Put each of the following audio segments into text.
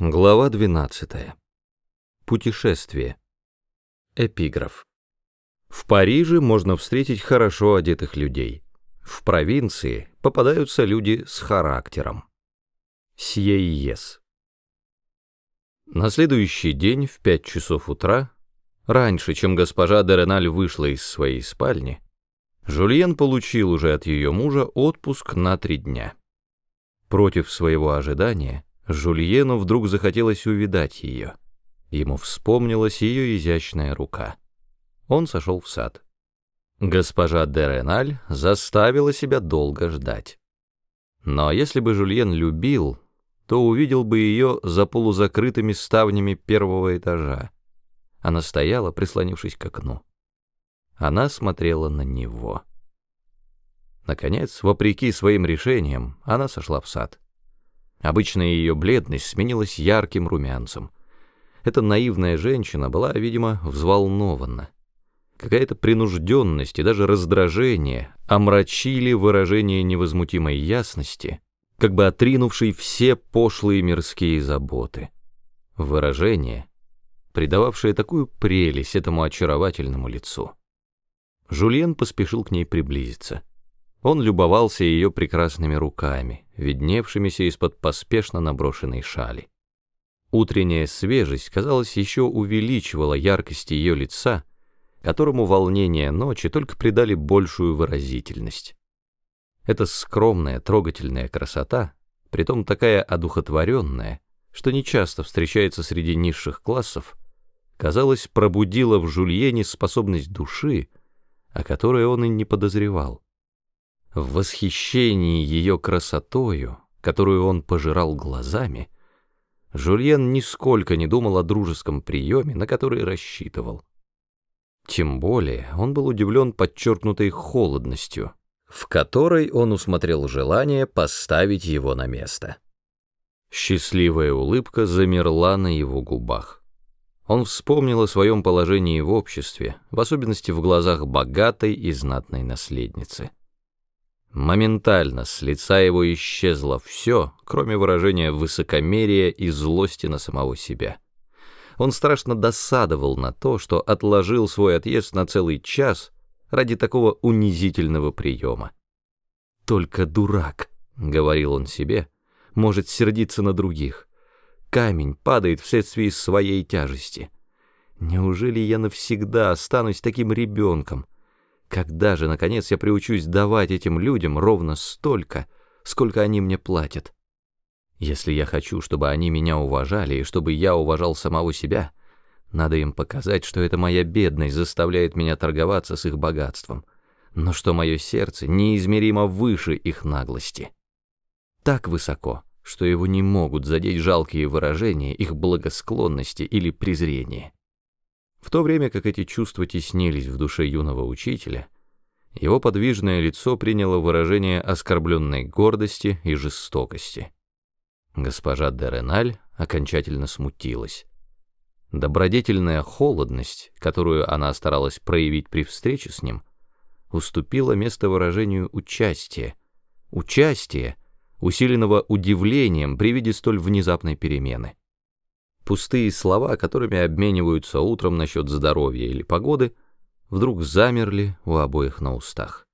Глава 12. Путешествие. Эпиграф. В Париже можно встретить хорошо одетых людей. В провинции попадаются люди с характером. Сьейес. На следующий день в пять часов утра, раньше, чем госпожа Дереналь вышла из своей спальни, Жульен получил уже от ее мужа отпуск на три дня. Против своего ожидания, Жульену вдруг захотелось увидать ее. Ему вспомнилась ее изящная рука. Он сошел в сад. Госпожа де Реналь заставила себя долго ждать. Но если бы Жульен любил, то увидел бы ее за полузакрытыми ставнями первого этажа. Она стояла, прислонившись к окну. Она смотрела на него. Наконец, вопреки своим решениям, она сошла в сад. Обычная ее бледность сменилась ярким румянцем. Эта наивная женщина была, видимо, взволнована. Какая-то принужденность и даже раздражение омрачили выражение невозмутимой ясности, как бы отринувшей все пошлые мирские заботы. Выражение, придававшее такую прелесть этому очаровательному лицу. Жульен поспешил к ней приблизиться. Он любовался ее прекрасными руками, видневшимися из-под поспешно наброшенной шали. Утренняя свежесть, казалось, еще увеличивала яркость ее лица, которому волнение ночи только придали большую выразительность. Эта скромная, трогательная красота, притом такая одухотворенная, что нечасто встречается среди низших классов, казалось, пробудила в Жульене способность души, о которой он и не подозревал. В восхищении ее красотою, которую он пожирал глазами, Жульен нисколько не думал о дружеском приеме, на который рассчитывал. Тем более он был удивлен подчеркнутой холодностью, в которой он усмотрел желание поставить его на место. Счастливая улыбка замерла на его губах. Он вспомнил о своем положении в обществе, в особенности в глазах богатой и знатной наследницы. Моментально с лица его исчезло все, кроме выражения высокомерия и злости на самого себя. Он страшно досадовал на то, что отложил свой отъезд на целый час ради такого унизительного приема. «Только дурак», — говорил он себе, — «может сердиться на других. Камень падает вследствие своей тяжести. Неужели я навсегда останусь таким ребенком?» Когда же, наконец, я приучусь давать этим людям ровно столько, сколько они мне платят? Если я хочу, чтобы они меня уважали и чтобы я уважал самого себя, надо им показать, что это моя бедность заставляет меня торговаться с их богатством, но что мое сердце неизмеримо выше их наглости. Так высоко, что его не могут задеть жалкие выражения их благосклонности или презрения. В то время как эти чувства теснились в душе юного учителя, его подвижное лицо приняло выражение оскорбленной гордости и жестокости. Госпожа Дереналь окончательно смутилась. Добродетельная холодность, которую она старалась проявить при встрече с ним, уступила место выражению участия. Участия, усиленного удивлением при виде столь внезапной перемены. Пустые слова, которыми обмениваются утром насчет здоровья или погоды, вдруг замерли у обоих на устах.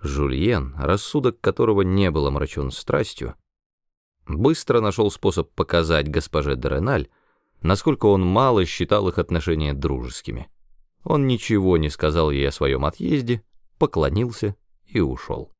Жульен, рассудок которого не был омрачен страстью, быстро нашел способ показать госпоже Дереналь, насколько он мало считал их отношения дружескими. Он ничего не сказал ей о своем отъезде, поклонился и ушел.